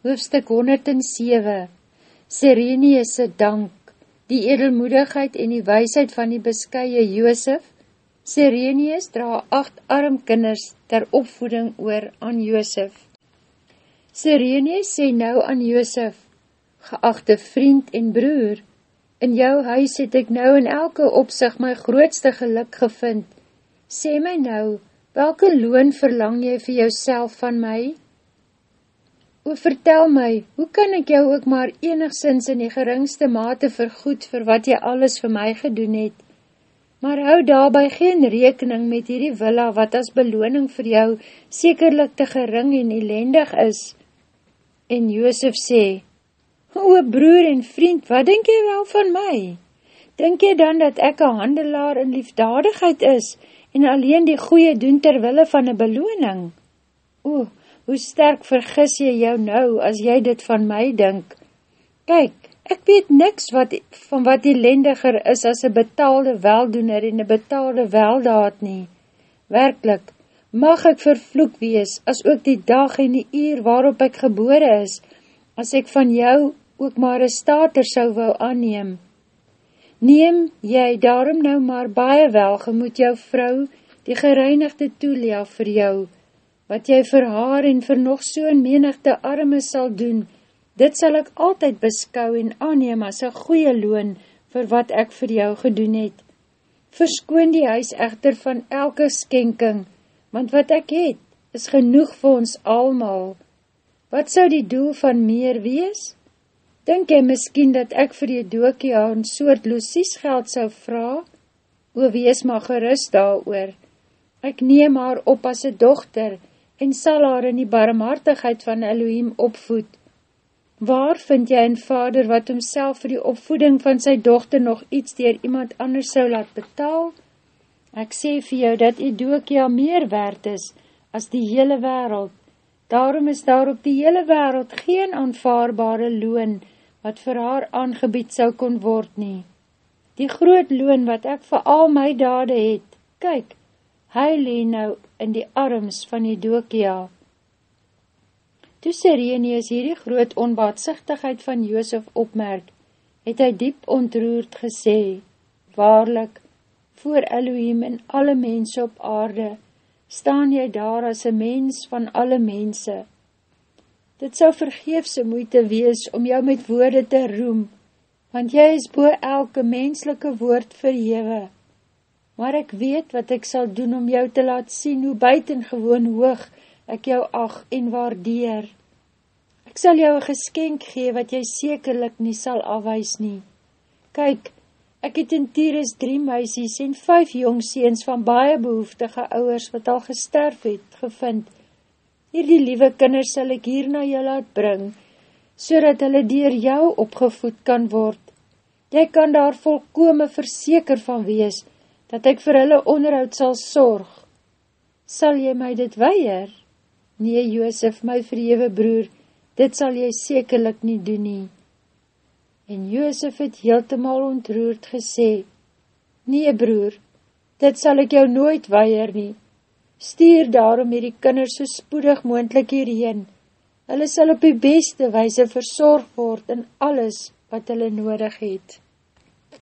Hoofstuk 107 Sireneese dank, die edelmoedigheid en die weisheid van die beskye Joosef. Sirenees dra acht arm kinders ter opvoeding oor aan Joosef. Sirenees sê nou aan Joosef, geachte vriend en broer, in jou huis het ek nou in elke opzicht my grootste geluk gevind. Sê my nou, welke loon verlang jy vir jouself van my? O, vertel my, hoe kan ek jou ook maar enigszins in die geringste mate vergoed vir wat jy alles vir my gedoen het? Maar hou daarby geen rekening met hierdie villa wat as beloning vir jou sekerlik te gering en elendig is. En Joosef sê, O, broer en vriend, wat denk jy wel van my? Denk jy dan dat ek een handelaar in liefdadigheid is en alleen die goeie doen terwille van een beloning? O, hoe sterk vergis jy jou nou, as jy dit van my dink? Kyk, ek weet niks wat, van wat elendiger is as een betaalde weldoener en een betaalde weldaad nie. Werkelijk, mag ek vervloek wees, as ook die dag en die uur waarop ek gebore is, as ek van jou ook maar een stater sou wou aanneem. Neem jy daarom nou maar baie welgemoed jou vrou, die gereinigde toelia vir jou, wat jy vir haar en vir nog so'n menigte arme sal doen, dit sal ek altyd beskou en aanneem as een goeie loon vir wat ek vir jou gedoen het. Verskoon die huis echter van elke skenking, want wat ek het, is genoeg vir ons almal. Wat sou die doel van meer wees? Dink jy miskien dat ek vir die dookie al een soort loosies geld sou vraag? O, wees maar gerust daar oor. Ek neem haar op as een dochter, en sal haar in die barmhartigheid van Elohim opvoed. Waar vind jy een vader wat homself vir die opvoeding van sy dochter nog iets dier iemand anders sou laat betaal? Ek sê vir jou dat Edokia meer werd is as die hele wereld. Daarom is daar op die hele wereld geen aanvaarbare loon wat vir haar aangebied sou kon word nie. Die groot loon wat ek vir al my dade het, kyk, hy lee nou in die arms van die Dokia. Toe Sireneus hierdie groot onbaatsigtigheid van Joosef opmerk, het hy diep ontroerd gesê, Waarlik, voor Elohim en alle mense op aarde, staan jy daar as een mens van alle mense. Dit sal vergeefse moeite wees om jou met woorde te roem, want jy is boe elke menslike woord verhewe maar ek weet wat ek sal doen om jou te laat sien hoe buitengewoon hoog ek jou ag en waardeer. Ek sal jou een geskenk gee wat jy sekerlik nie sal afwees nie. Kyk, ek het in Tyrus drie meisies en vijf jongseens van baie behoeftige ouwers wat al gesterf het, gevind. Hierdie liewe kinders sal ek hier na jou laat bring, so dat hulle dier jou opgevoed kan word. Jy kan daar volkome verseker van wees, dat ek vir hulle onderhoud sal sorg. Sal jy my dit weier? Nee, Joosef, my verhewe broer, dit sal jy sekerlik nie doen nie. En Joosef het heeltemaal ontroerd gesê, Nee, broer, dit sal ek jou nooit weier nie. Stuur daarom hierdie kinders so spoedig moendlik hierheen. Hulle sal op die beste wijse verzorg word in alles wat hulle nodig het.